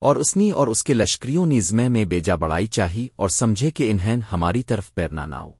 اور اسنی اور اس کے لشکریوں نظمے میں بیجا بڑائی چاہی اور سمجھے کہ انہیں ہماری طرف پیرنا نہ ہو۔